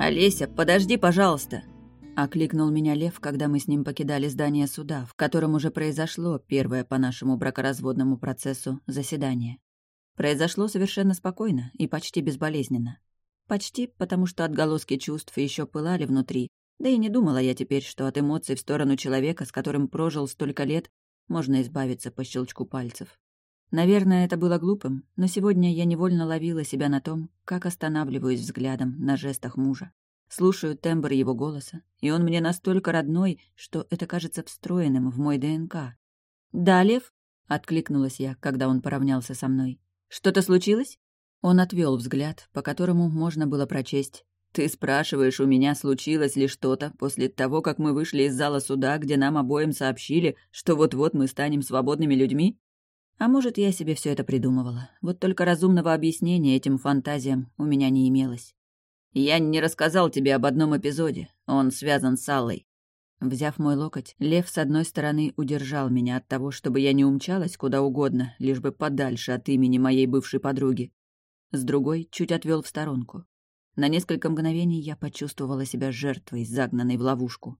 «Олеся, подожди, пожалуйста!» Окликнул меня Лев, когда мы с ним покидали здание суда, в котором уже произошло первое по нашему бракоразводному процессу заседание. Произошло совершенно спокойно и почти безболезненно. Почти, потому что отголоски чувств еще пылали внутри, да и не думала я теперь, что от эмоций в сторону человека, с которым прожил столько лет, можно избавиться по щелчку пальцев. Наверное, это было глупым, но сегодня я невольно ловила себя на том, как останавливаюсь взглядом на жестах мужа. Слушаю тембр его голоса, и он мне настолько родной, что это кажется встроенным в мой ДНК. «Да, Лев?» — откликнулась я, когда он поравнялся со мной. «Что-то случилось?» Он отвел взгляд, по которому можно было прочесть. «Ты спрашиваешь у меня, случилось ли что-то после того, как мы вышли из зала суда, где нам обоим сообщили, что вот-вот мы станем свободными людьми?» А может, я себе все это придумывала. Вот только разумного объяснения этим фантазиям у меня не имелось. «Я не рассказал тебе об одном эпизоде. Он связан с Аллой». Взяв мой локоть, Лев с одной стороны удержал меня от того, чтобы я не умчалась куда угодно, лишь бы подальше от имени моей бывшей подруги. С другой чуть отвел в сторонку. На несколько мгновений я почувствовала себя жертвой, загнанной в ловушку.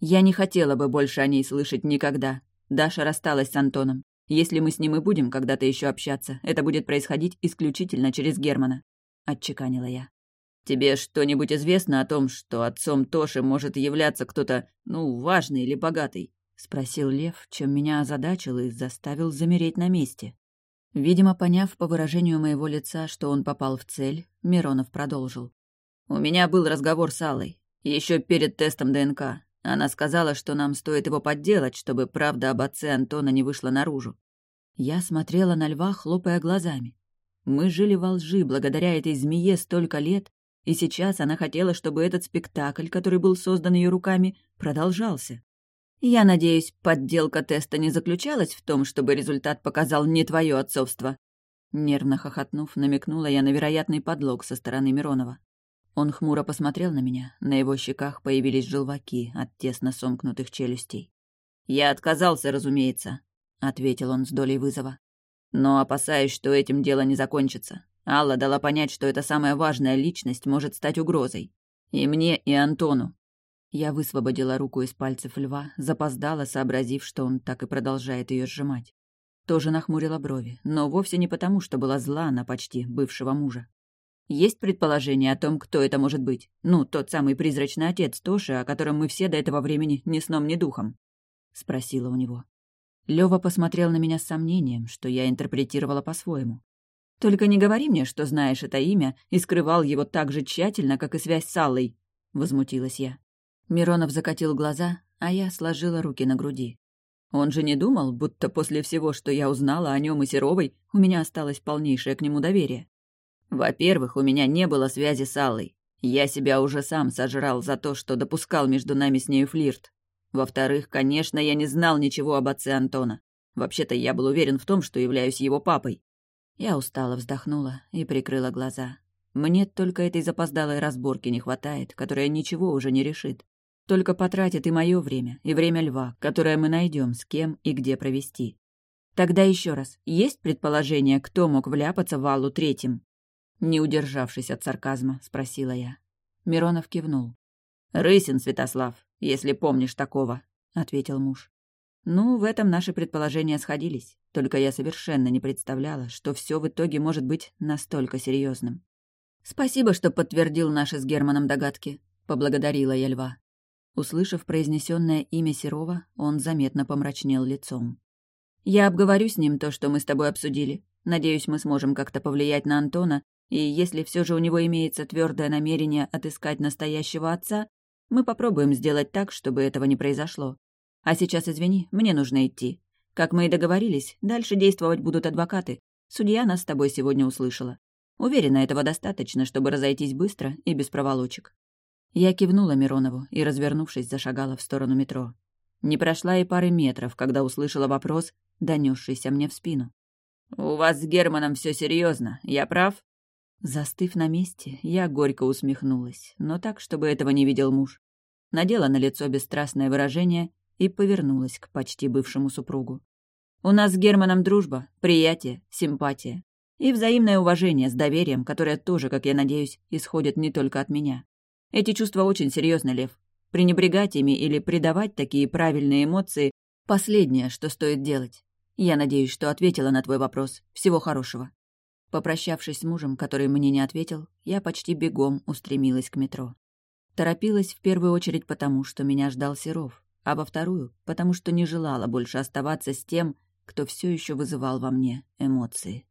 Я не хотела бы больше о ней слышать никогда. Даша рассталась с Антоном. Если мы с ним и будем когда-то еще общаться, это будет происходить исключительно через Германа», — отчеканила я. «Тебе что-нибудь известно о том, что отцом Тоши может являться кто-то, ну, важный или богатый?» — спросил Лев, чем меня озадачил и заставил замереть на месте. Видимо, поняв по выражению моего лица, что он попал в цель, Миронов продолжил. «У меня был разговор с Аллой, еще перед тестом ДНК. Она сказала, что нам стоит его подделать, чтобы правда об отце Антона не вышла наружу. Я смотрела на льва, хлопая глазами. Мы жили во лжи благодаря этой змее столько лет, и сейчас она хотела, чтобы этот спектакль, который был создан ее руками, продолжался. Я надеюсь, подделка теста не заключалась в том, чтобы результат показал не твое отцовство. Нервно хохотнув, намекнула я на вероятный подлог со стороны Миронова. Он хмуро посмотрел на меня, на его щеках появились желваки от тесно сомкнутых челюстей. «Я отказался, разумеется», — ответил он с долей вызова. «Но опасаюсь, что этим дело не закончится. Алла дала понять, что эта самая важная личность может стать угрозой. И мне, и Антону». Я высвободила руку из пальцев льва, запоздала, сообразив, что он так и продолжает ее сжимать. Тоже нахмурила брови, но вовсе не потому, что была зла на почти бывшего мужа. Есть предположение о том, кто это может быть? Ну, тот самый призрачный отец Тоши, о котором мы все до этого времени ни сном, ни духом?» — спросила у него. Лёва посмотрел на меня с сомнением, что я интерпретировала по-своему. «Только не говори мне, что знаешь это имя и скрывал его так же тщательно, как и связь с Аллой», — возмутилась я. Миронов закатил глаза, а я сложила руки на груди. Он же не думал, будто после всего, что я узнала о нем и Серовой, у меня осталось полнейшее к нему доверие. Во-первых, у меня не было связи с Аллой. Я себя уже сам сожрал за то, что допускал между нами с нею флирт. Во-вторых, конечно, я не знал ничего об отце Антона. Вообще-то я был уверен в том, что являюсь его папой. Я устало вздохнула и прикрыла глаза. Мне только этой запоздалой разборки не хватает, которая ничего уже не решит. Только потратит и мое время, и время льва, которое мы найдем, с кем и где провести. Тогда еще раз, есть предположение, кто мог вляпаться в Аллу третьим? Не удержавшись от сарказма, спросила я. Миронов кивнул. «Рысин, Святослав, если помнишь такого», — ответил муж. Ну, в этом наши предположения сходились, только я совершенно не представляла, что все в итоге может быть настолько серьезным. «Спасибо, что подтвердил наши с Германом догадки», — поблагодарила я льва. Услышав произнесенное имя Серова, он заметно помрачнел лицом. «Я обговорю с ним то, что мы с тобой обсудили. Надеюсь, мы сможем как-то повлиять на Антона и если все же у него имеется твердое намерение отыскать настоящего отца, мы попробуем сделать так, чтобы этого не произошло. А сейчас, извини, мне нужно идти. Как мы и договорились, дальше действовать будут адвокаты. Судья нас с тобой сегодня услышала. Уверена, этого достаточно, чтобы разойтись быстро и без проволочек. Я кивнула Миронову и, развернувшись, зашагала в сторону метро. Не прошла и пары метров, когда услышала вопрос, донесшийся мне в спину. «У вас с Германом все серьезно, я прав?» Застыв на месте, я горько усмехнулась, но так, чтобы этого не видел муж. Надела на лицо бесстрастное выражение и повернулась к почти бывшему супругу. «У нас с Германом дружба, приятие, симпатия и взаимное уважение с доверием, которое тоже, как я надеюсь, исходит не только от меня. Эти чувства очень серьезны, Лев. Пренебрегать ими или придавать такие правильные эмоции — последнее, что стоит делать. Я надеюсь, что ответила на твой вопрос. Всего хорошего. Попрощавшись с мужем, который мне не ответил, я почти бегом устремилась к метро. Торопилась в первую очередь потому, что меня ждал Серов, а во вторую — потому что не желала больше оставаться с тем, кто все еще вызывал во мне эмоции.